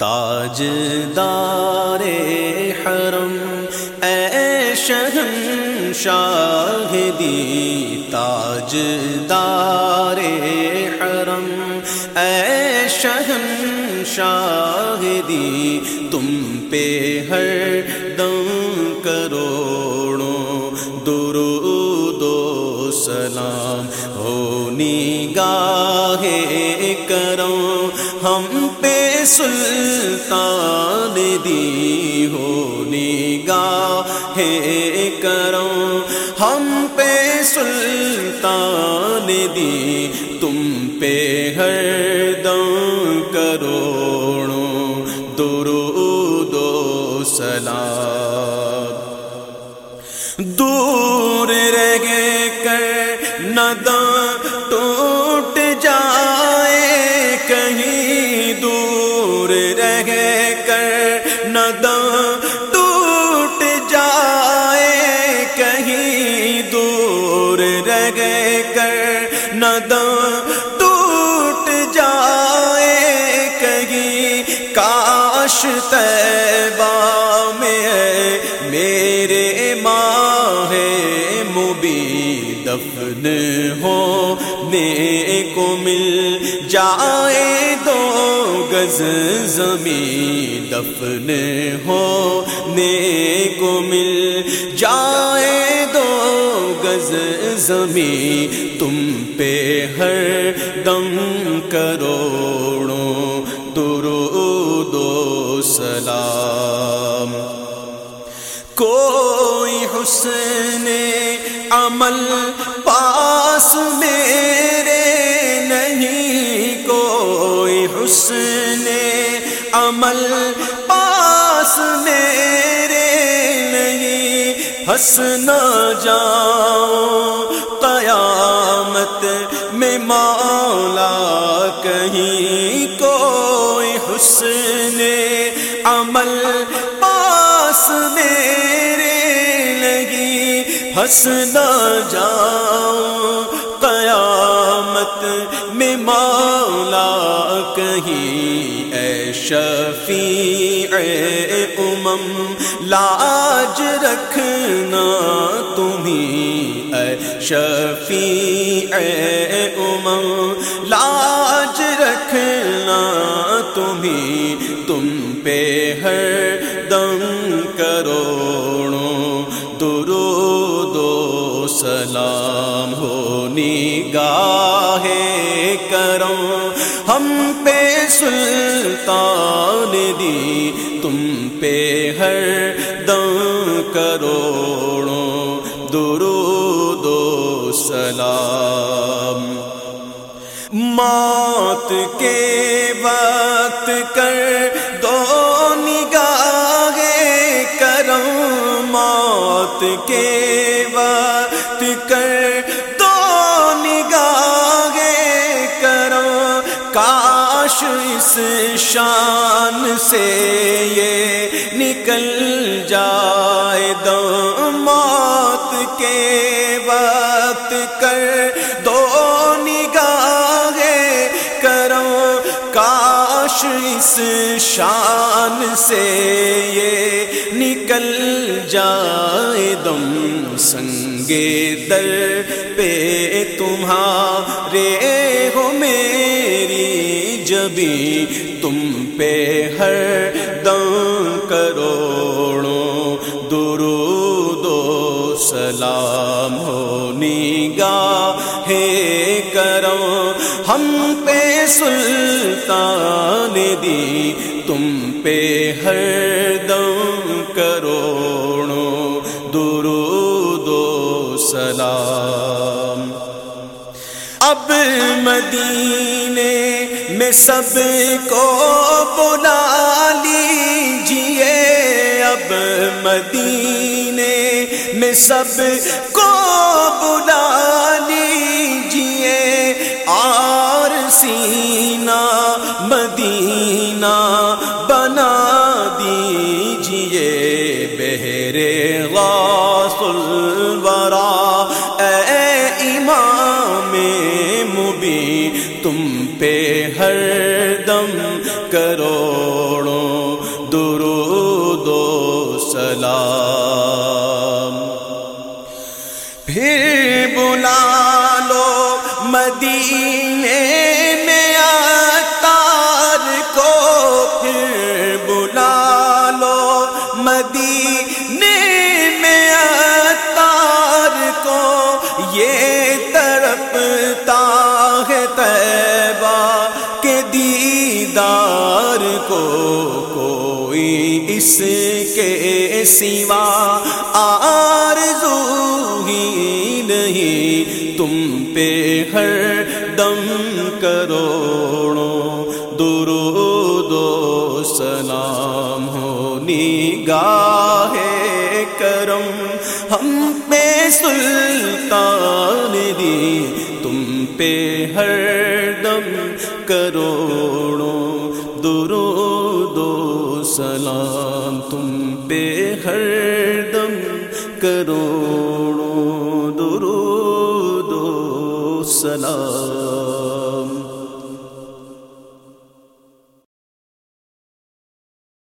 تاج دار حرم، اے شہن شاہدی تاج دار حرم، اے شہن شاہدی تم پہ ہر دم کروڑوں درود و سلام ہونی گاہے کرو ہم پہ سلطان دی ہو نگاہ کرو ہم پہ سلطان دی، تم پہ ہر دم کروڑوں۔ درود و سلام۔ دور رہ گئے کر ندم دور رہ کر ندم ٹوٹ جائے، کہیں دور رہ کر ندم ٹوٹ جائے، کہیں کاش تیبہ میں میرے ماہ مبی دفن ہو نے کو مل جائے دو گز زمین دفن ہو نے کو مل جائے دو گز زمین۔ تم پہ ہر دم کروڑوں درود و سلام۔ کوئی حسن عمل پاس میرے نہیں، کوئی حسن عمل پاس میرے نہیں۔ ہنسنا جاؤ، قیامت میں مولا کہیں۔ کوئی حسن عمل پاس میرے ہنسنا جاؤ قیامت میں مولا کہیں اے شفیع امم، لاج رکھنا تمہیں اے شفیع امم، لاج رکھنا تمہیں، تم پہ ہر دم کروڑوں سلام ہو نگاہ کرو ہم پہ سلطان دی، تم پہ ہر دم کروڑوں۔ درود و سلام۔ موت کے وقت کر دو نگاہ کرم۔ موت کے وقت کر دو نگاہ کرو۔ کاش اس شان سے یہ نکل جائے۔ دو موت کے وقت کر دو نگاہ کرو۔ کاش اس شان سے یہ نکل جائے دم سنگے در پہ تمہارے ہو میری جبی تم پہ ہر دم کروڑوں درود و سلام ہو نگاہ کرو ہم پہ سلطان دی، تم پہ ہر دم کروڑوں درود و سلام۔ اب مدینے میں سب کو بلا لیجیے اب مدینے میں سب کو مدینہ مدینہ، بنا دیجیے بہرے غاص الورا۔ اے امام مبی تم پہ ہر دم کروڑوں درود و سلام۔ پھر مدینے میں تار کو یہ تڑپتا ہے تیبہ کے دیدار کو کوئی اس کے سوا آرزو ہی نہیں تم پہ ہر دم کروڑوں درود و سلام ہو نگاہ کرم، ہم پہ سلطان دی۔ تم پہ ہر دم کروڑوں درود و سلام۔ تم پہ ہر دم کروڑوں